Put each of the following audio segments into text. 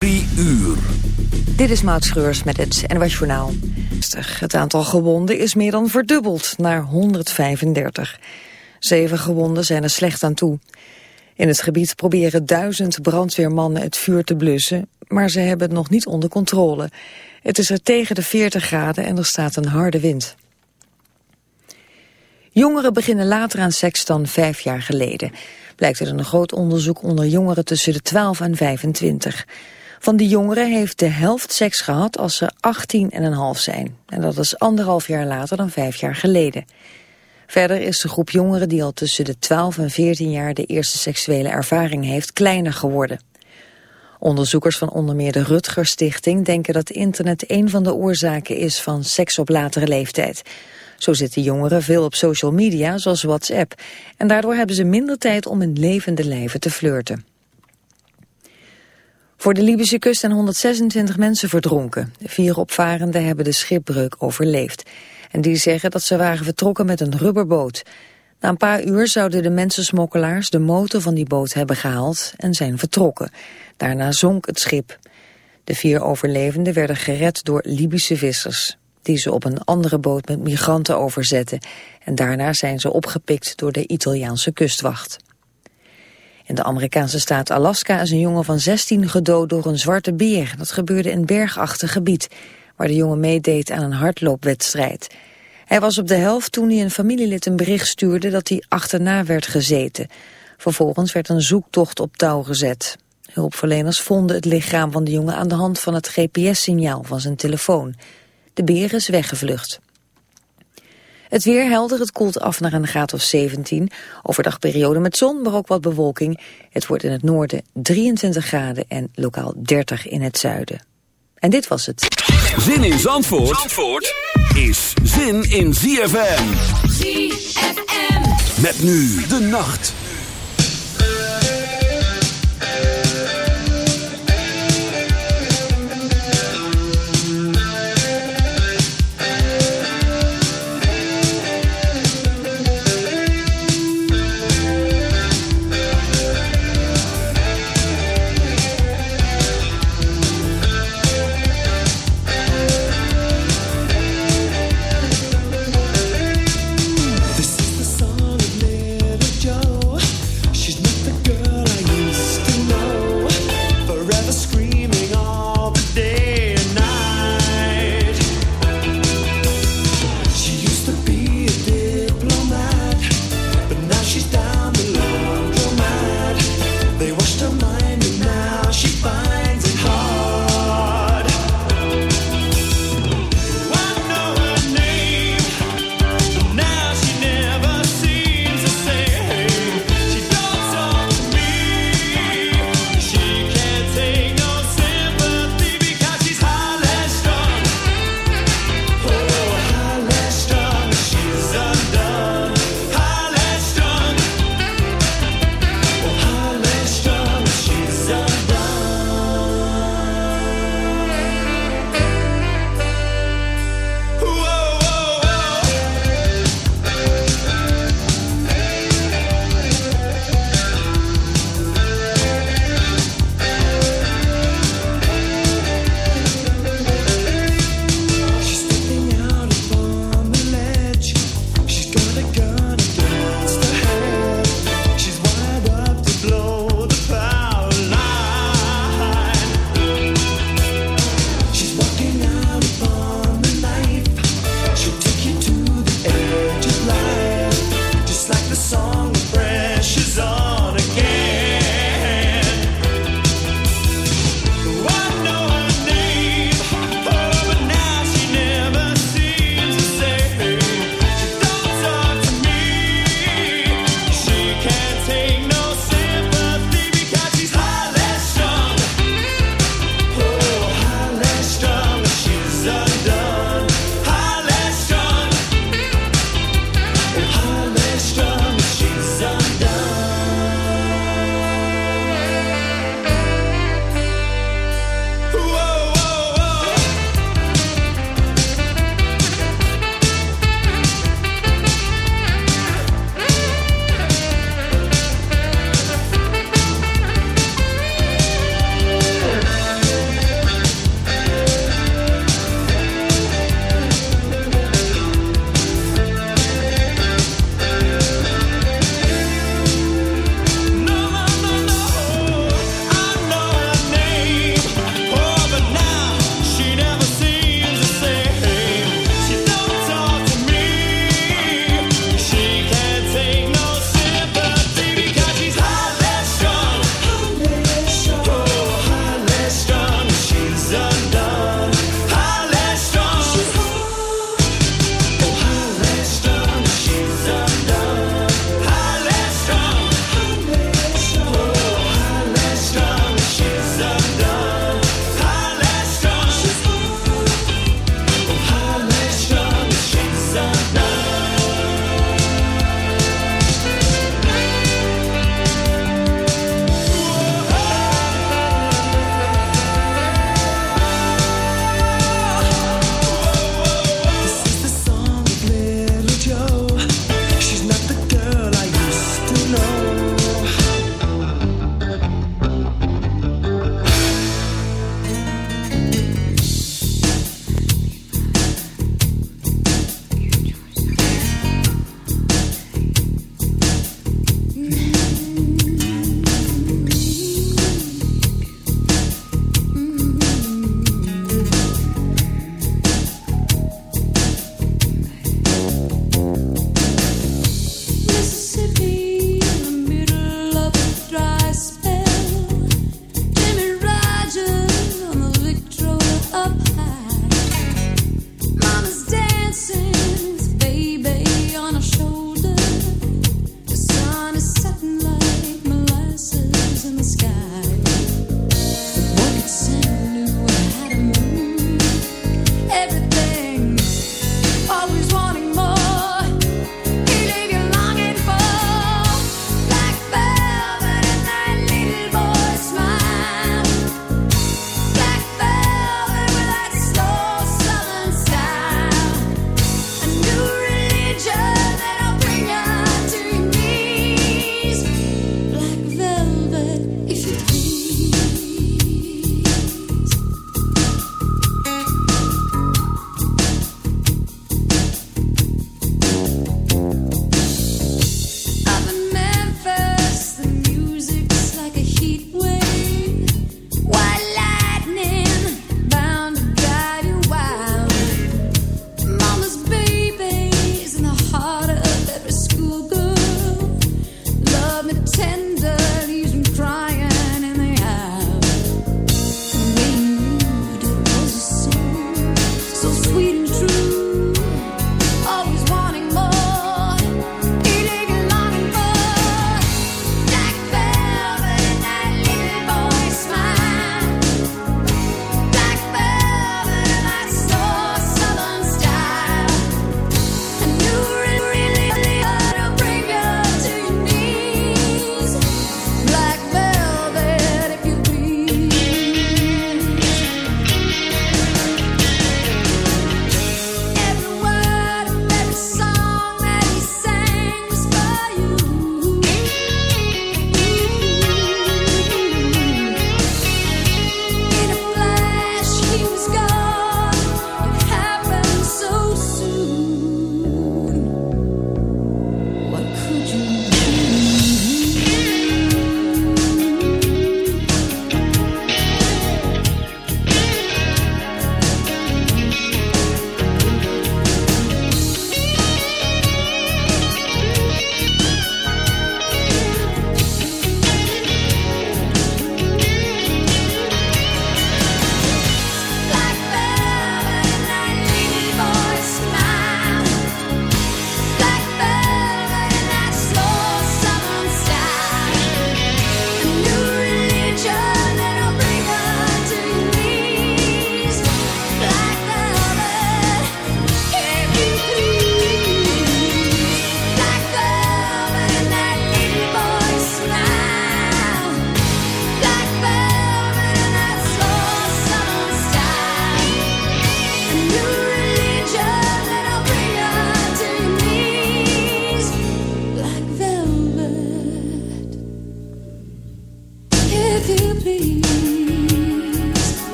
3 uur. Dit is Maud Schreurs met het NWS Journaal. Het aantal gewonden is meer dan verdubbeld naar 135. Zeven gewonden zijn er slecht aan toe. In het gebied proberen duizend brandweermannen het vuur te blussen... maar ze hebben het nog niet onder controle. Het is er tegen de 40 graden en er staat een harde wind. Jongeren beginnen later aan seks dan vijf jaar geleden. Blijkt uit een groot onderzoek onder jongeren tussen de 12 en 25. Van die jongeren heeft de helft seks gehad als ze 18 en een half zijn. En dat is anderhalf jaar later dan vijf jaar geleden. Verder is de groep jongeren die al tussen de 12 en 14 jaar de eerste seksuele ervaring heeft kleiner geworden. Onderzoekers van onder meer de Rutger Stichting denken dat internet een van de oorzaken is van seks op latere leeftijd. Zo zitten jongeren veel op social media, zoals WhatsApp. En daardoor hebben ze minder tijd om in levende lijven te flirten. Voor de Libische kust zijn 126 mensen verdronken. Vier opvarenden hebben de schipbreuk overleefd. En die zeggen dat ze waren vertrokken met een rubberboot. Na een paar uur zouden de mensensmokkelaars de motor van die boot hebben gehaald en zijn vertrokken. Daarna zonk het schip. De vier overlevenden werden gered door Libische vissers die ze op een andere boot met migranten overzetten. En daarna zijn ze opgepikt door de Italiaanse kustwacht. In de Amerikaanse staat Alaska is een jongen van 16 gedood door een zwarte beer. Dat gebeurde in bergachtig gebied, waar de jongen meedeed aan een hardloopwedstrijd. Hij was op de helft toen hij een familielid een bericht stuurde dat hij achterna werd gezeten. Vervolgens werd een zoektocht op touw gezet. Hulpverleners vonden het lichaam van de jongen aan de hand van het GPS-signaal van zijn telefoon. De beer is weggevlucht. Het weer helder, het koelt af naar een graad of 17. Overdag periode met zon, maar ook wat bewolking. Het wordt in het noorden 23 graden en lokaal 30 in het zuiden. En dit was het. Zin in Zandvoort, Zandvoort is zin in ZFM. ZFM. Met nu de nacht.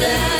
love.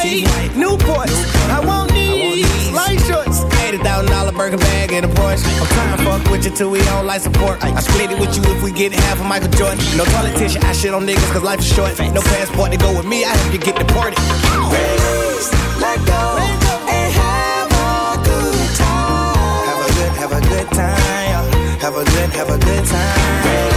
white, Newport. I want these, light shorts. $80,000 burger bag in a Porsche. I'm trying to fuck with you till we on life support. I split it with you if we get half of Michael Jordan. No politician, I shit on niggas cause life is short. No passport to go with me, I have to get deported. Raise, let go, and have a good time. Have a good, have a good time. Have a good, have a good time.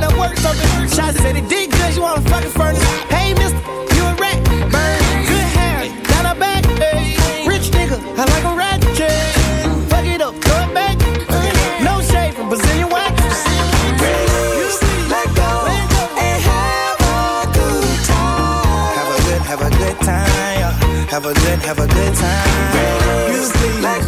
Turn up, try to work something. Shots said it did good, you wanna fucking furnace. Hey, mister, you a rat. Burn, good hair, down her back. Hey, rich nigga, I like a rat. Fuck it up, throw it back. No shade from Brazilian wax. Let go and have a good time. Have a good, have a good time. Have a good, have a good time. Let go,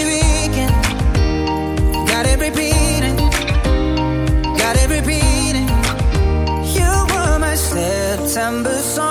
September song,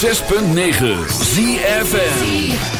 106.9 ZFN